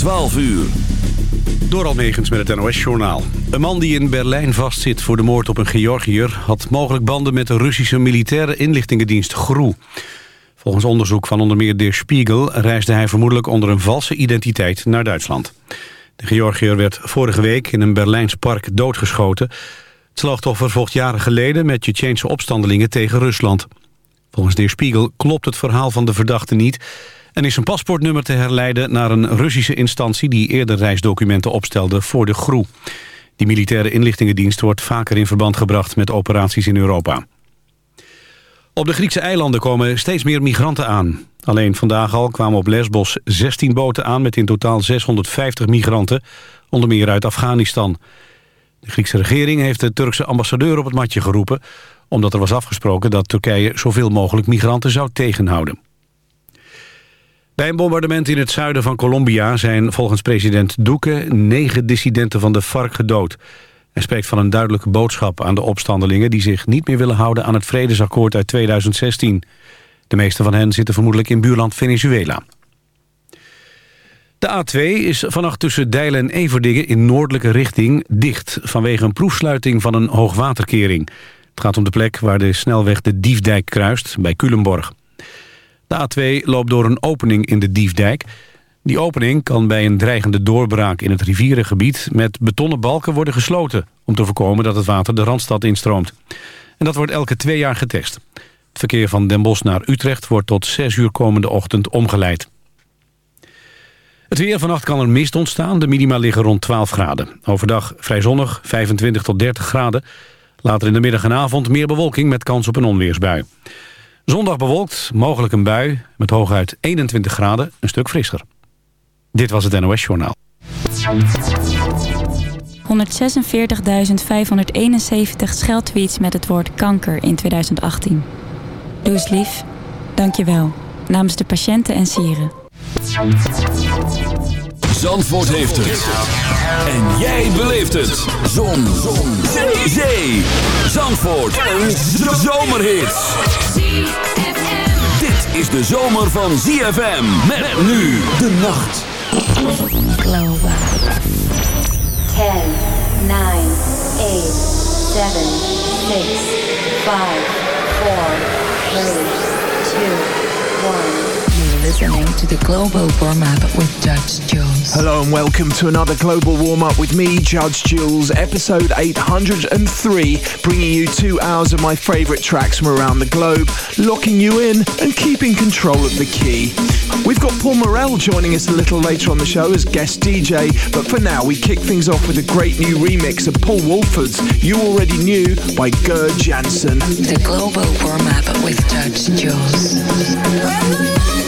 12 uur. Door Almegens met het NOS-journaal. Een man die in Berlijn vastzit voor de moord op een Georgiër... had mogelijk banden met de Russische militaire inlichtingendienst GRU. Volgens onderzoek van onder meer De Spiegel... reisde hij vermoedelijk onder een valse identiteit naar Duitsland. De Georgiër werd vorige week in een Berlijns park doodgeschoten. Het slachtoffer vocht jaren geleden met Tsjetsjeense opstandelingen tegen Rusland. Volgens De Spiegel klopt het verhaal van de verdachte niet en is zijn paspoortnummer te herleiden naar een Russische instantie... die eerder reisdocumenten opstelde voor de GRU. Die militaire inlichtingendienst wordt vaker in verband gebracht... met operaties in Europa. Op de Griekse eilanden komen steeds meer migranten aan. Alleen vandaag al kwamen op Lesbos 16 boten aan... met in totaal 650 migranten, onder meer uit Afghanistan. De Griekse regering heeft de Turkse ambassadeur op het matje geroepen... omdat er was afgesproken dat Turkije zoveel mogelijk migranten zou tegenhouden. Bij een bombardement in het zuiden van Colombia zijn volgens president Duque negen dissidenten van de FARC gedood. Hij spreekt van een duidelijke boodschap aan de opstandelingen die zich niet meer willen houden aan het vredesakkoord uit 2016. De meeste van hen zitten vermoedelijk in buurland Venezuela. De A2 is vannacht tussen Dijlen en Everdingen in noordelijke richting dicht... vanwege een proefsluiting van een hoogwaterkering. Het gaat om de plek waar de snelweg de Diefdijk kruist, bij Culemborg. De A2 loopt door een opening in de Diefdijk. Die opening kan bij een dreigende doorbraak in het rivierengebied... met betonnen balken worden gesloten... om te voorkomen dat het water de Randstad instroomt. En dat wordt elke twee jaar getest. Het verkeer van Den Bosch naar Utrecht wordt tot 6 uur komende ochtend omgeleid. Het weer vannacht kan er mist ontstaan. De minima liggen rond 12 graden. Overdag vrij zonnig, 25 tot 30 graden. Later in de middag en avond meer bewolking met kans op een onweersbui. Zondag bewolkt, mogelijk een bui, met hooguit 21 graden, een stuk frisser. Dit was het NOS Journaal. 146.571 scheldtweets met het woord kanker in 2018. Doe eens lief. Dank je wel. Namens de patiënten en sieren. Zandvoort heeft het. En jij beleeft het. Zon. Zon. Zee. Zandvoort. Een zomerhit dit is de zomer van ZFM. Met nu de nacht. Global. 10, 9, 8, 7, 6, 5, 4, 3, 2, 1 listening to the Global Warm Up with Judge Jules. Hello and welcome to another Global Warm Up with me, Judge Jules, episode 803, bringing you two hours of my favourite tracks from around the globe, locking you in and keeping control of the key. We've got Paul Morrell joining us a little later on the show as guest DJ, but for now we kick things off with a great new remix of Paul Woolford's You Already Knew by Gerd Janson. The Global Warm Up with Judge Jules.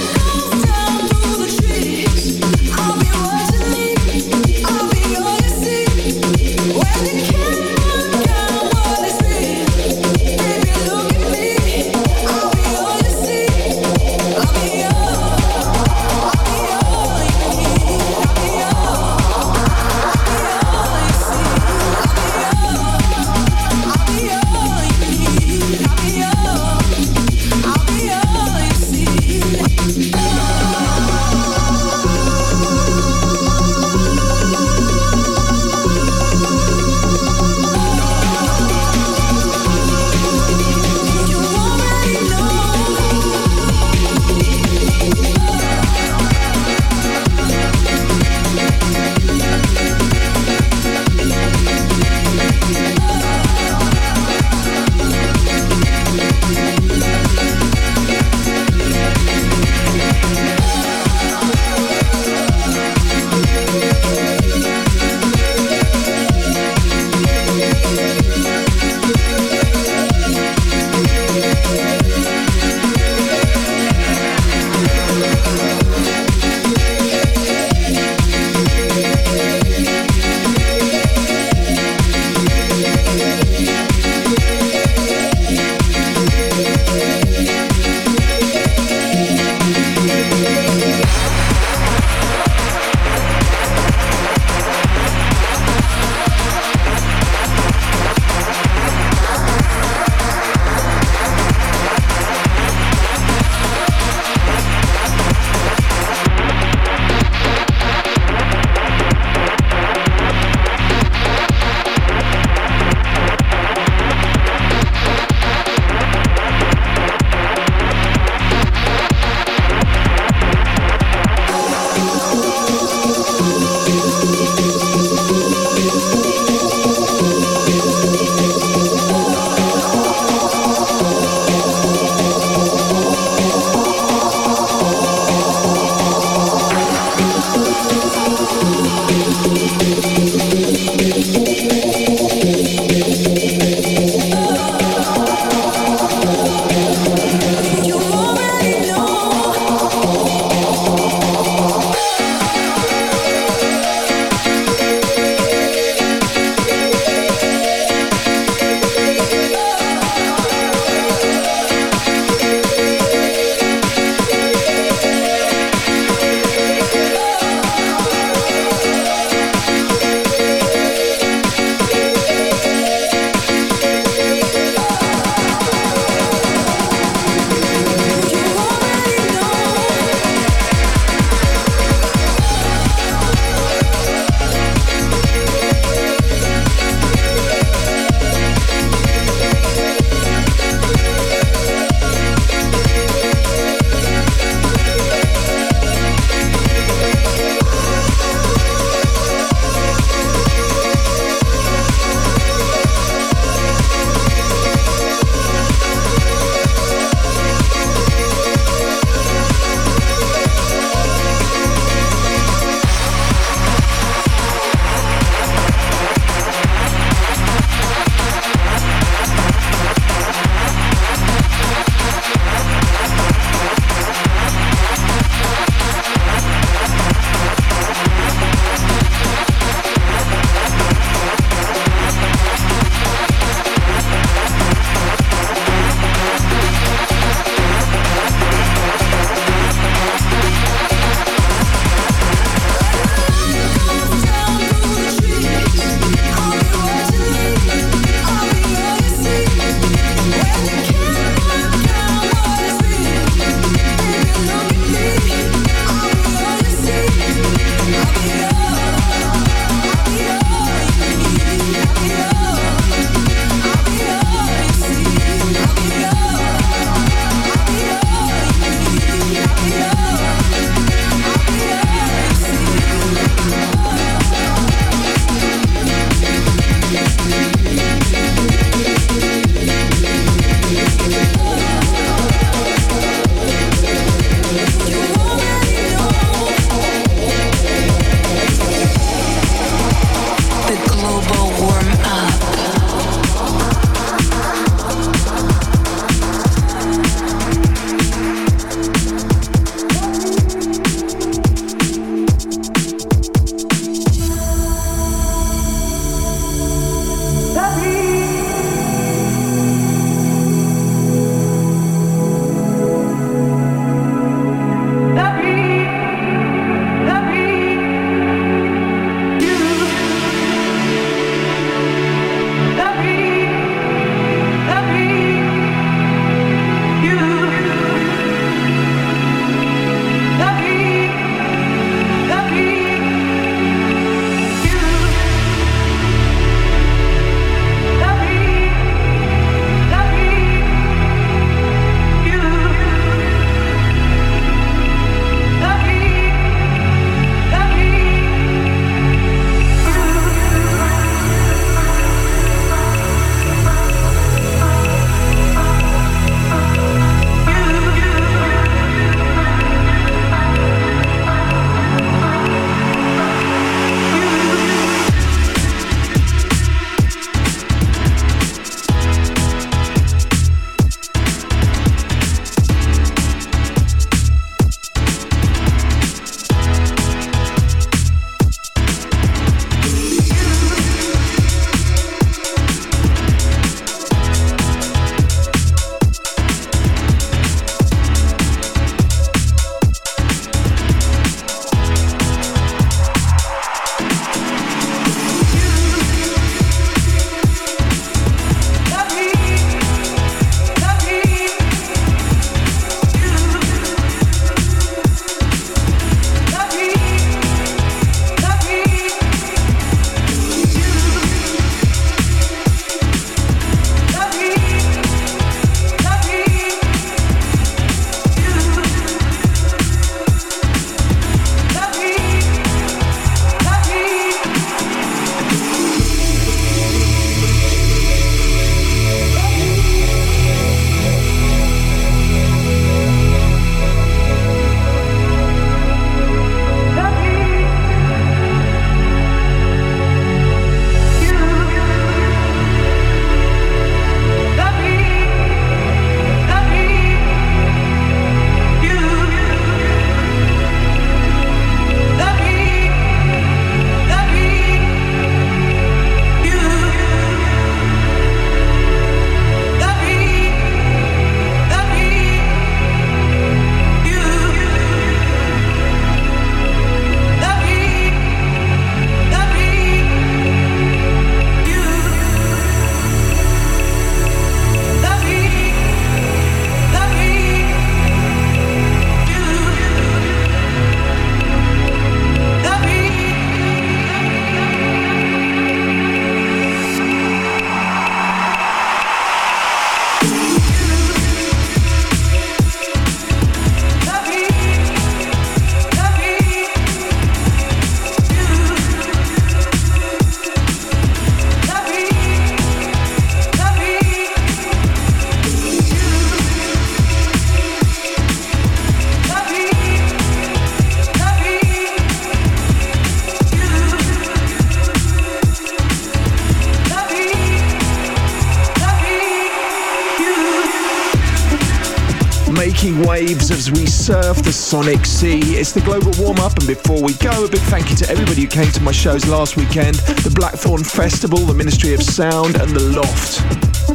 As we surf the sonic sea. It's the global warm up, and before we go, a big thank you to everybody who came to my shows last weekend the Blackthorn Festival, the Ministry of Sound, and the Loft.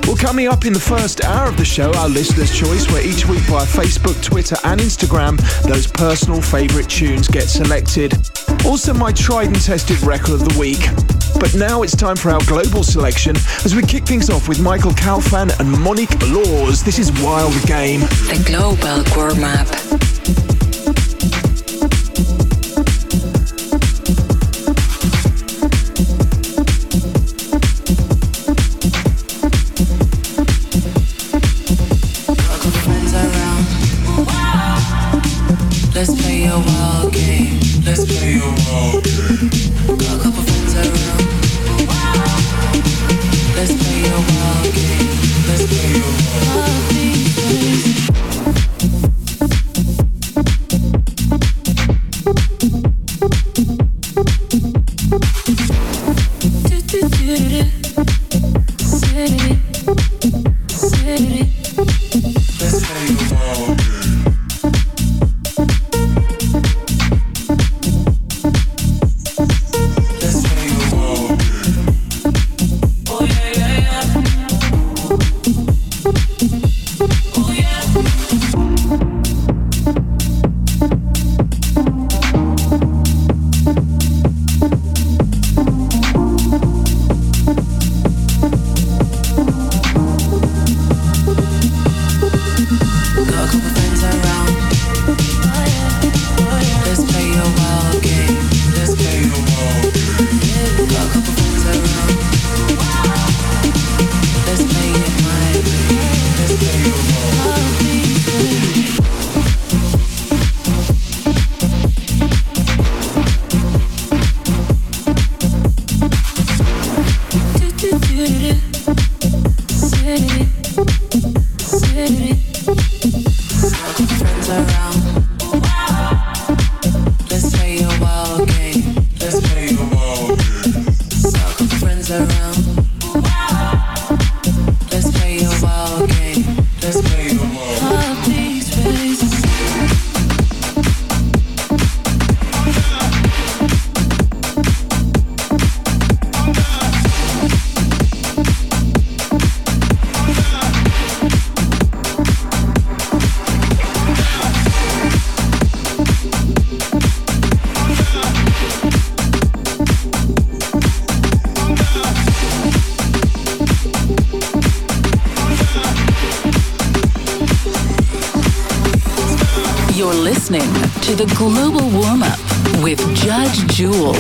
Well, coming up in the first hour of the show, our listener's choice, where each week via Facebook, Twitter, and Instagram, those personal favourite tunes get selected. Also, my tried and tested record of the week. But now it's time for our global selection as we kick things off with Michael Calfan and Monique Laws. This is Wild Game. The Global Warm Up.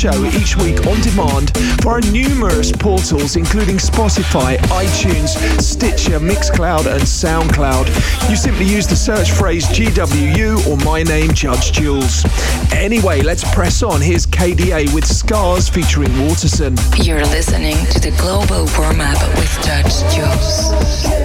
Show each week on demand via numerous portals including Spotify, iTunes, Stitcher, Mixcloud and Soundcloud. You simply use the search phrase GWU or my name, Judge Jules. Anyway, let's press on. Here's KDA with Scars featuring Waterson. You're listening to the Global Warm Up with Judge Jules.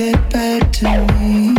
Can't seem to find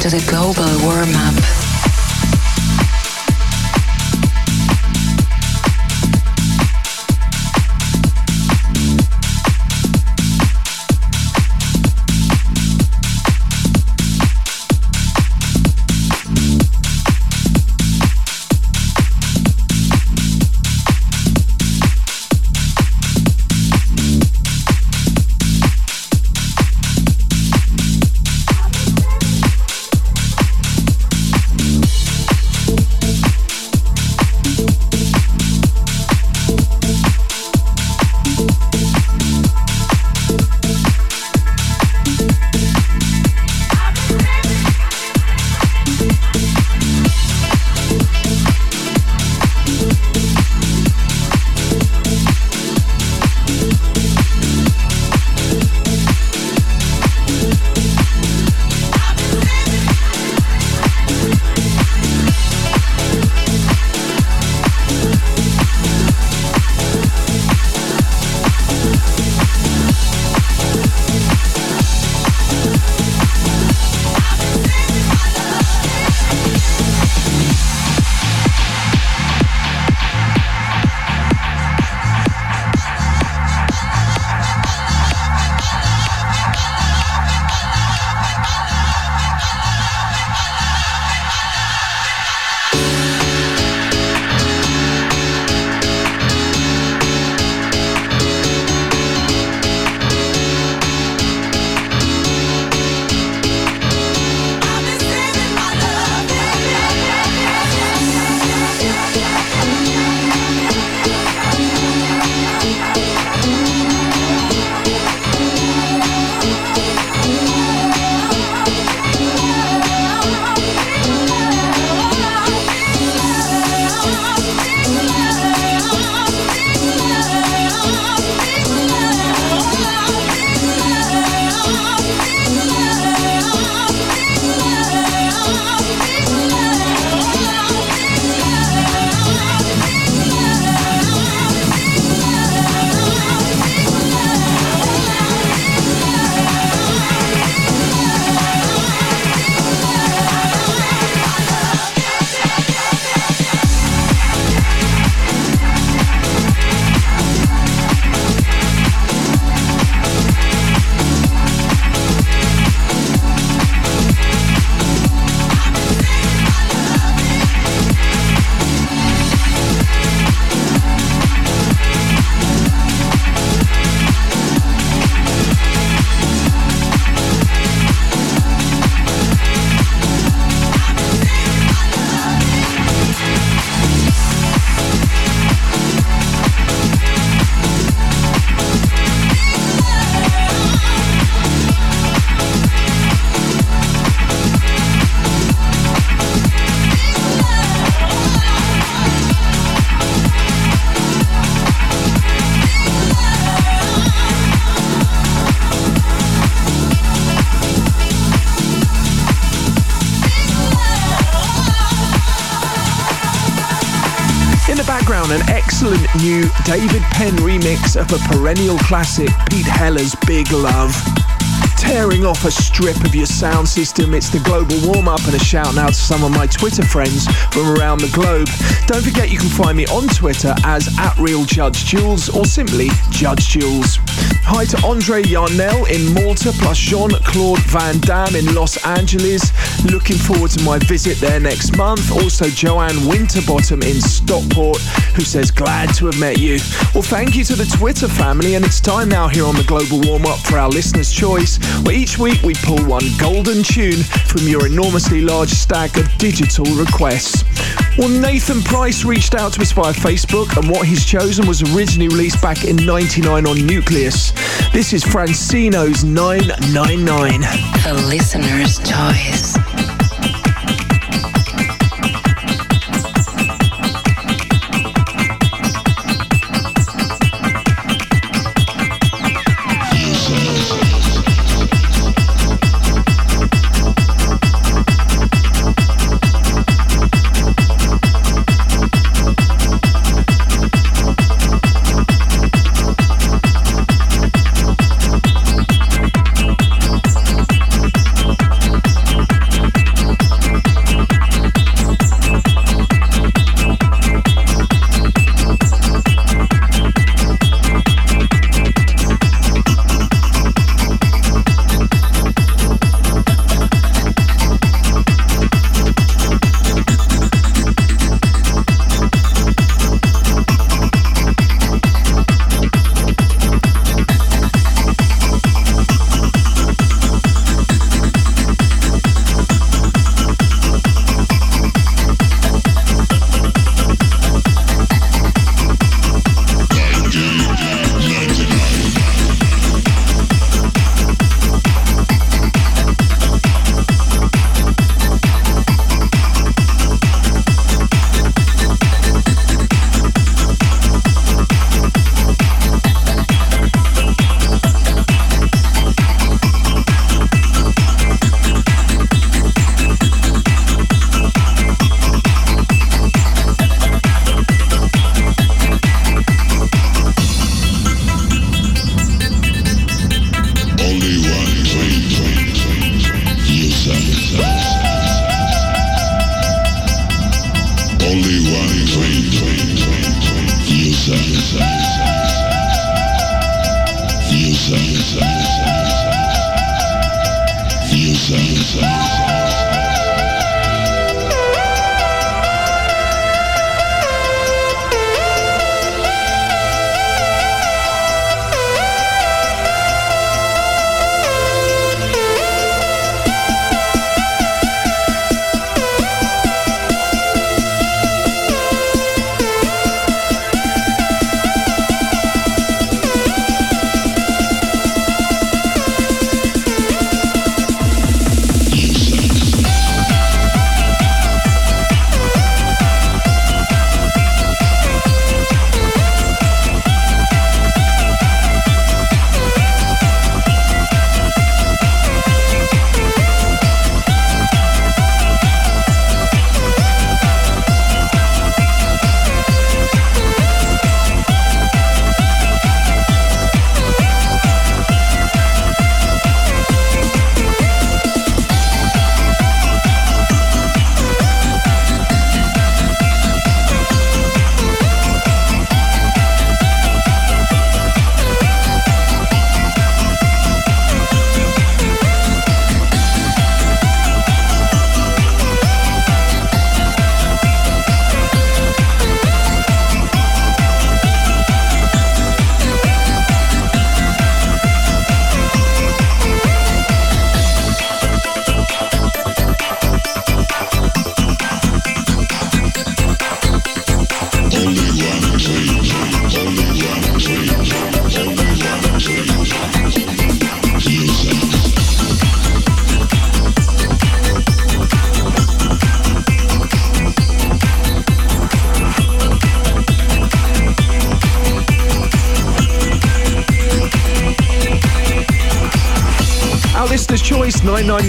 to the Global Warm Up. New David Penn remix of a perennial classic, Pete Heller's Big Love tearing off a strip of your sound system. It's the global warm up and a shout out to some of my Twitter friends from around the globe. Don't forget you can find me on Twitter as at Real Judge Jules or simply Judge Jules. Hi to Andre Yarnell in Malta plus Jean Claude Van Damme in Los Angeles. Looking forward to my visit there next month. Also, Joanne Winterbottom in Stockport, who says, Glad to have met you. Well, thank you to the Twitter family, and it's time now here on the Global Warm Up for our listener's choice where each week we pull one golden tune from your enormously large stack of digital requests. Well, Nathan Price reached out to us via Facebook, and what he's chosen was originally released back in 99 on Nucleus. This is Francino's 999. The listener's choice.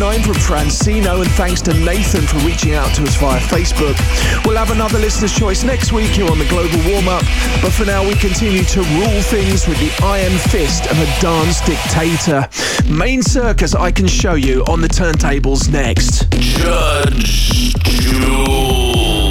999 from Francino, and thanks to Nathan for reaching out to us via Facebook. We'll have another listener's choice next week here on the Global Warm Up, but for now we continue to rule things with the iron fist of a dance dictator. Main circus I can show you on the turntables next. Judge Jules.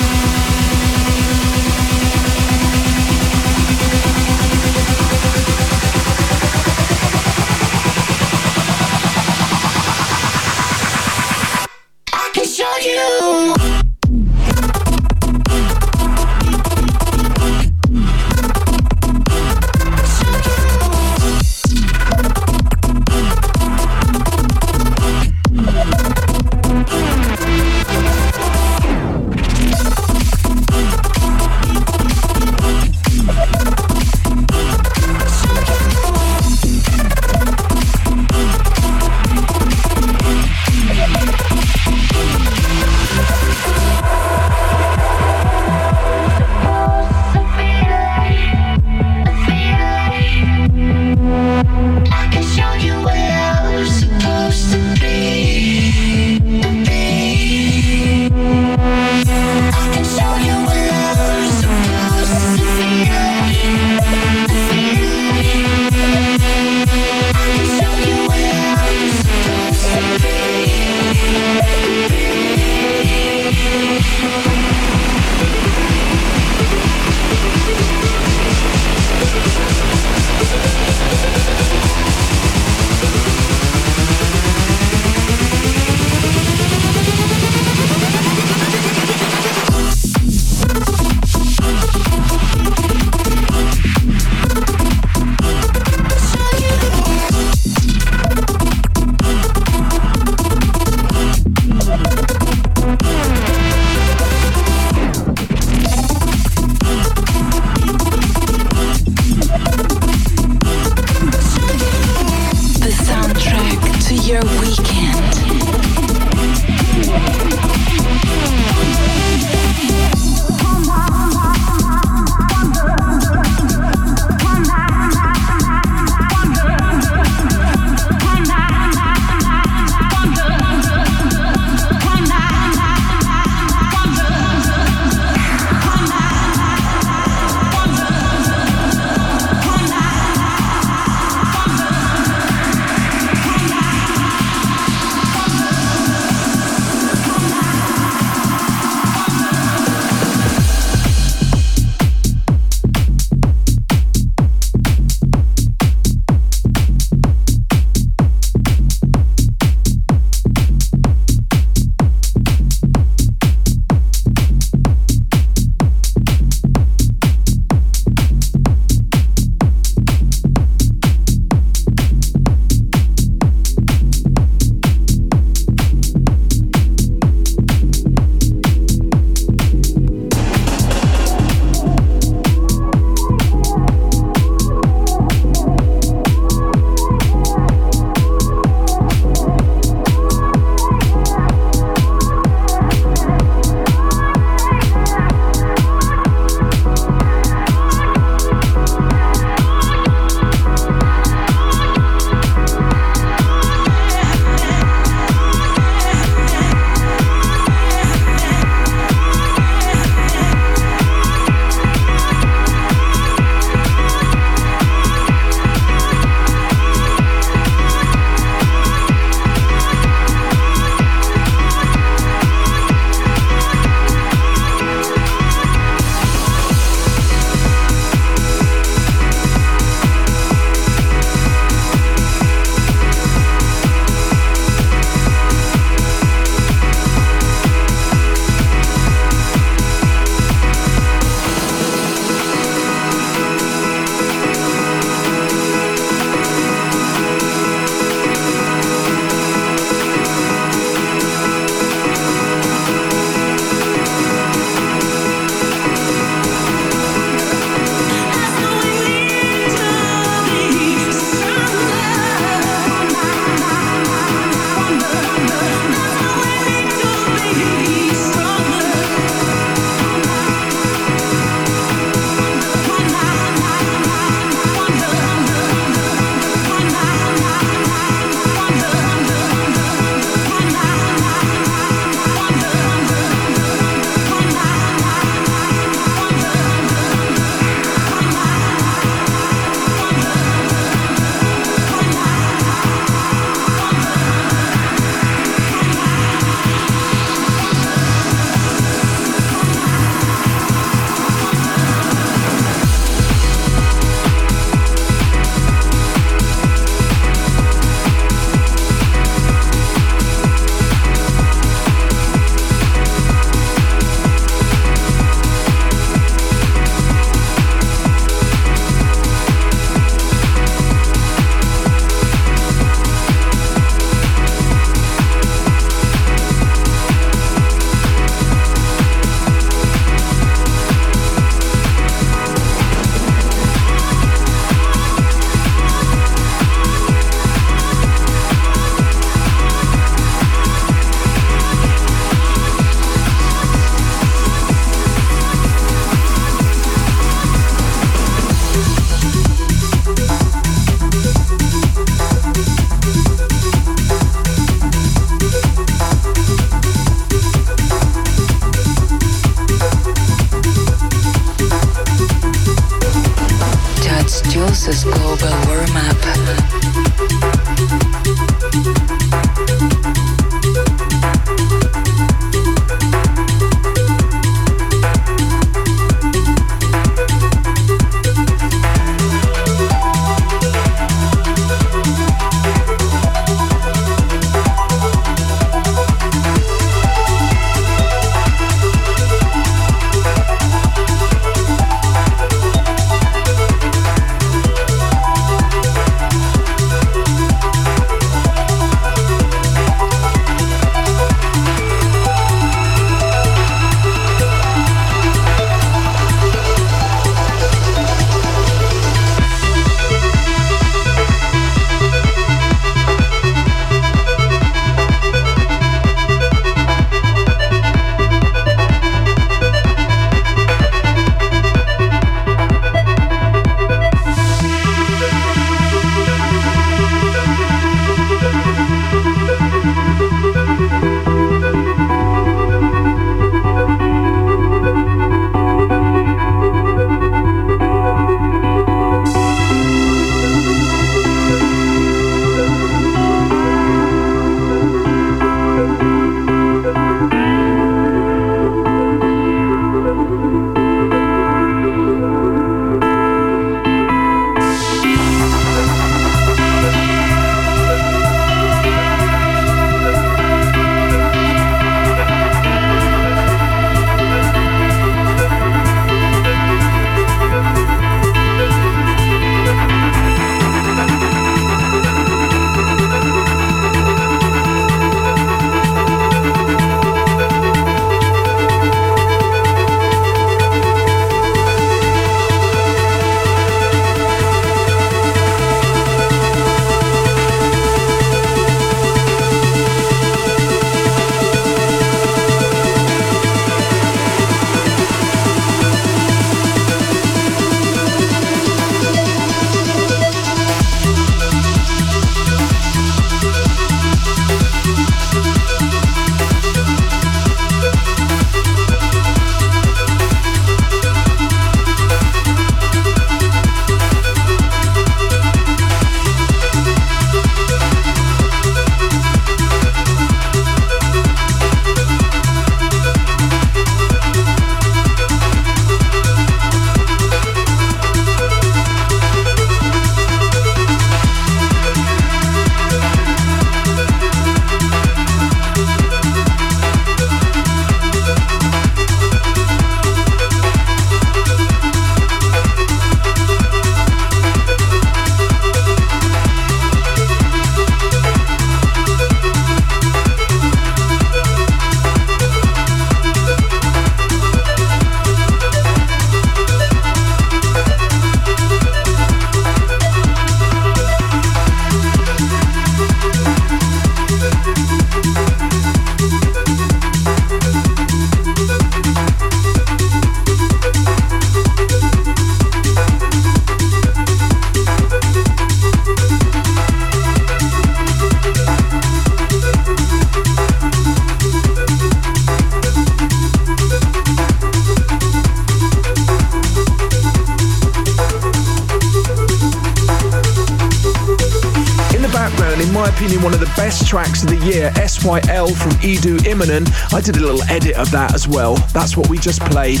Edu Imbernon. I did a little edit of that as well. That's what we just played.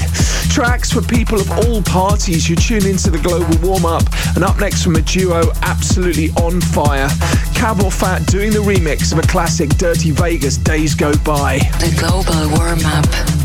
Tracks for people of all parties. You tune into the global warm up. And up next from a duo absolutely on fire. CamelPhat doing the remix of a classic Dirty Vegas Days Go By. The Global Warm Up.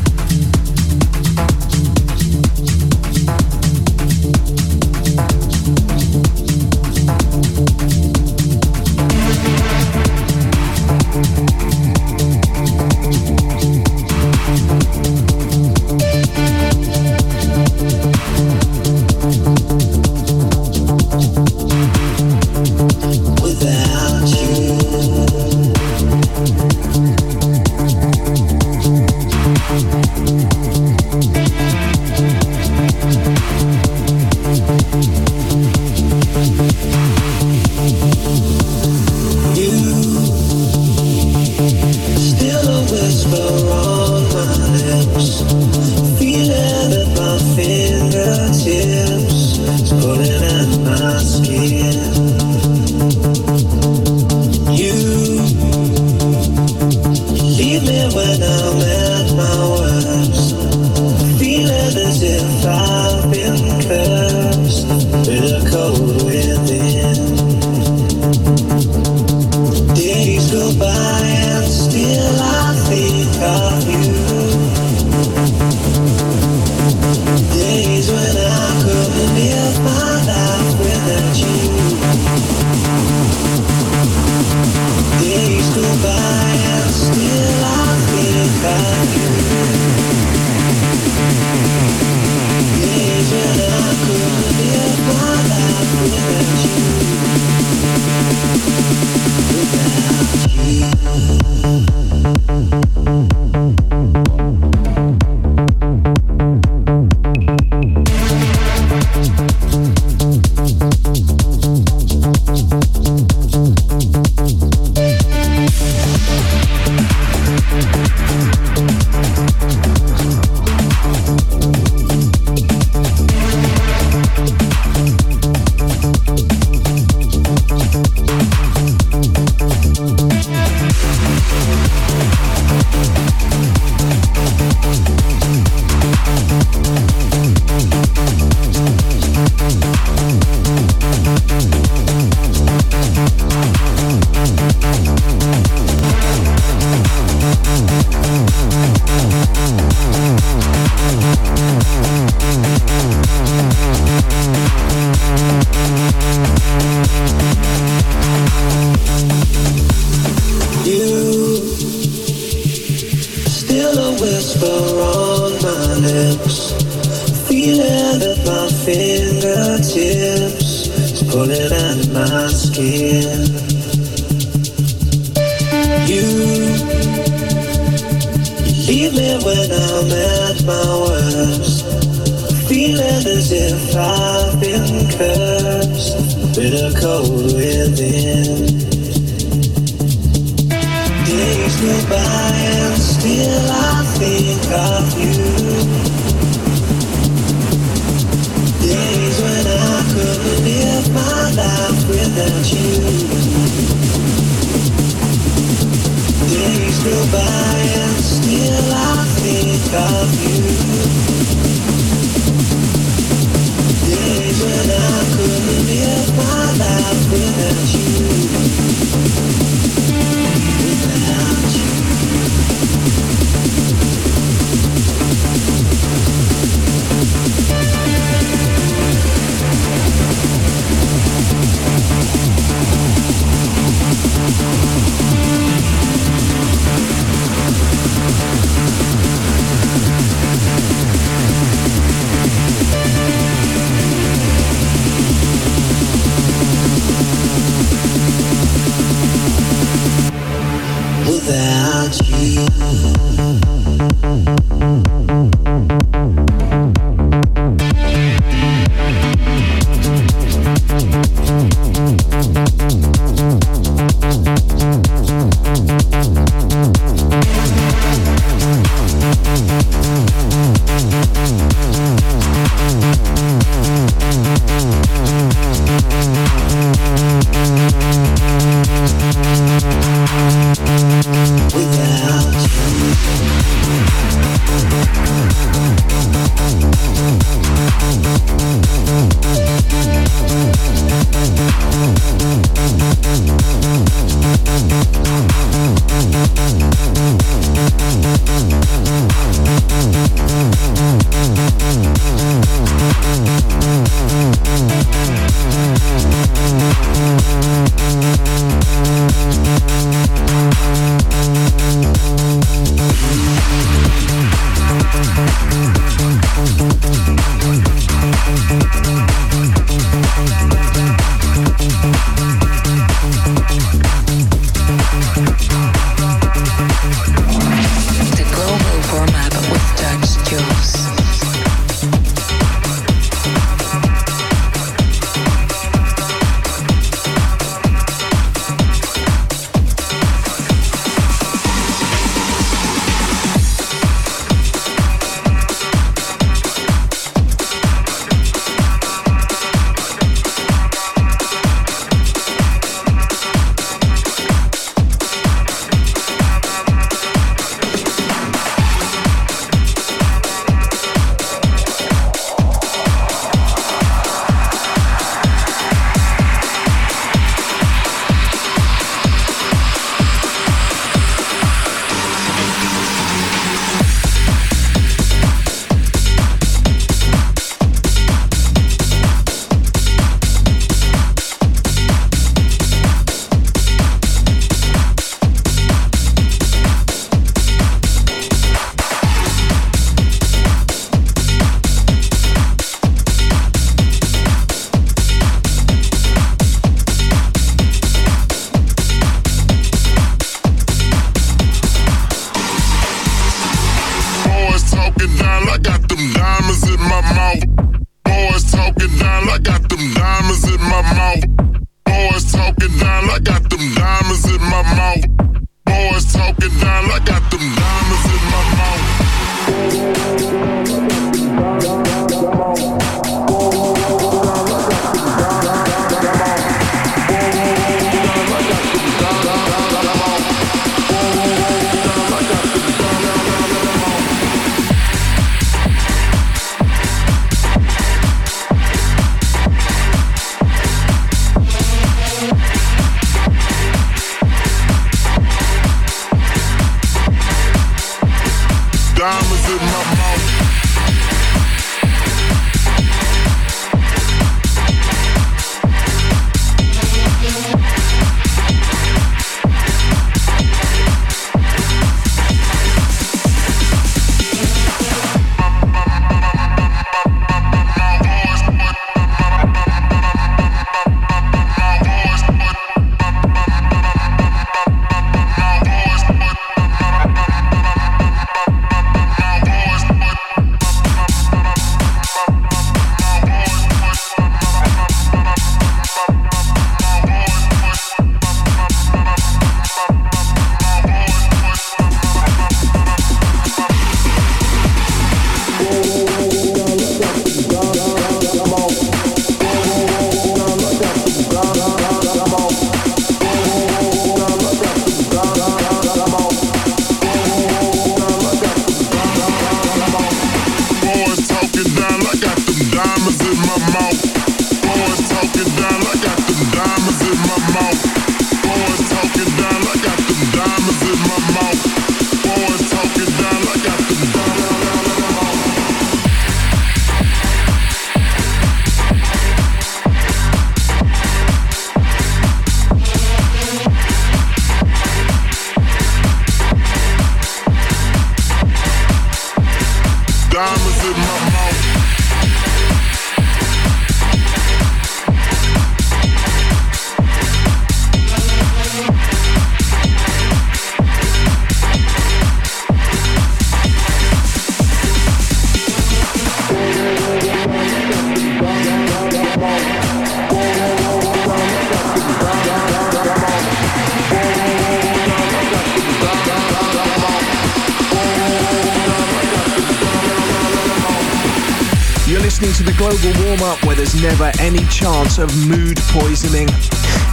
Never any chance of mood poisoning.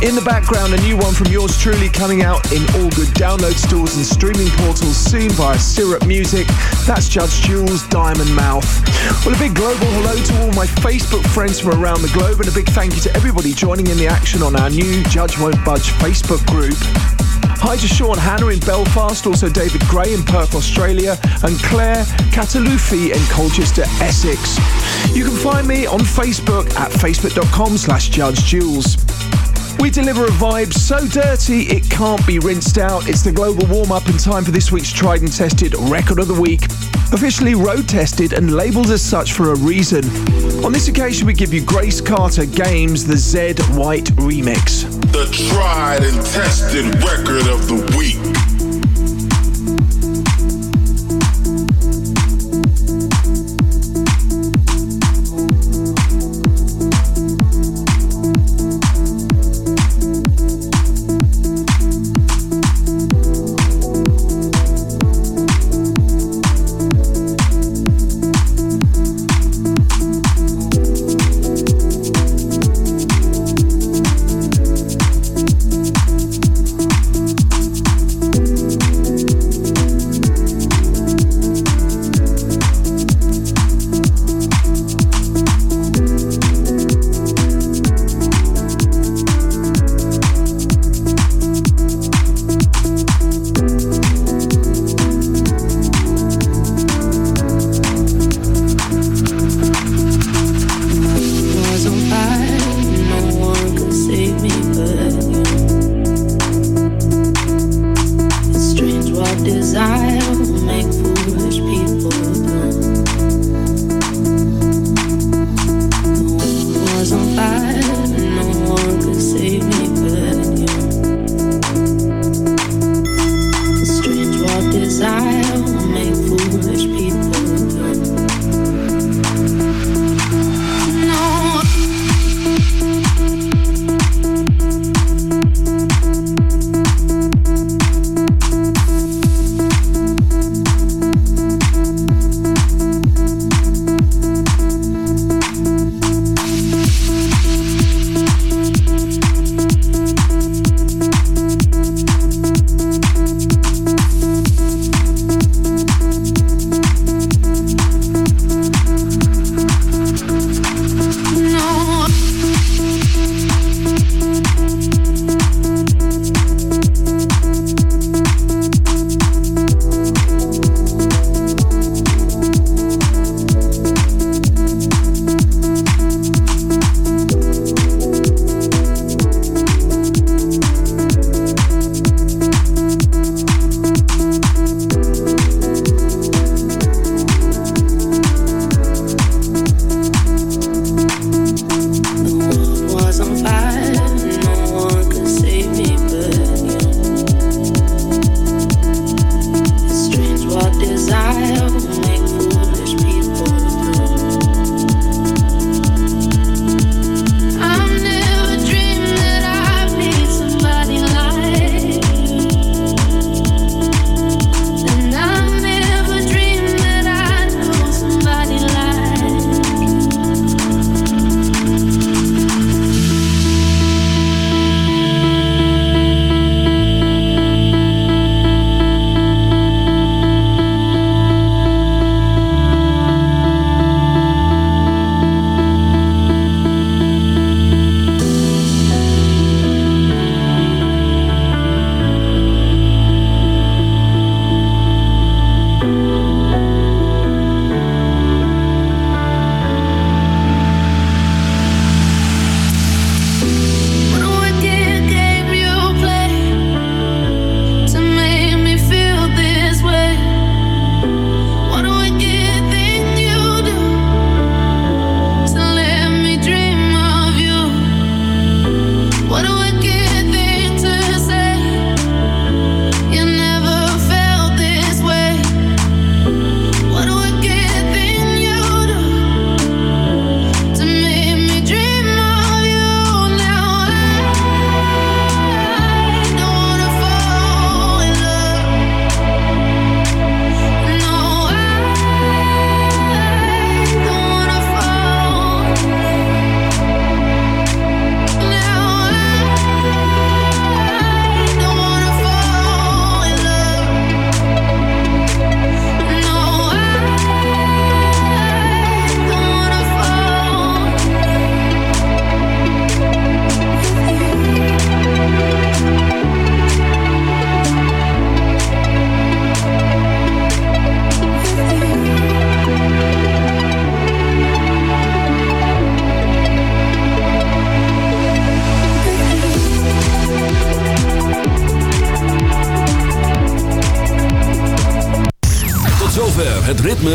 In the background, a new one from yours truly coming out in all good download stores and streaming portals soon via Syrup Music. That's Judge Jules Diamond Mouth. Well, a big global hello to all my Facebook friends from around the globe and a big thank you to everybody joining in the action on our new Judge Won't Budge Facebook group. Hi to Sean Hanna in Belfast, also David Gray in Perth, Australia, and Claire Catalufi in Colchester, Essex. You can find me on Facebook at facebook.com slash Judge Jules. We deliver a vibe so dirty it can't be rinsed out. It's the global warm up in time for this week's tried and tested record of the week. Officially road tested and labelled as such for a reason. On this occasion, we give you Grace Carter Games, the Z White remix. The tried and tested record of the week.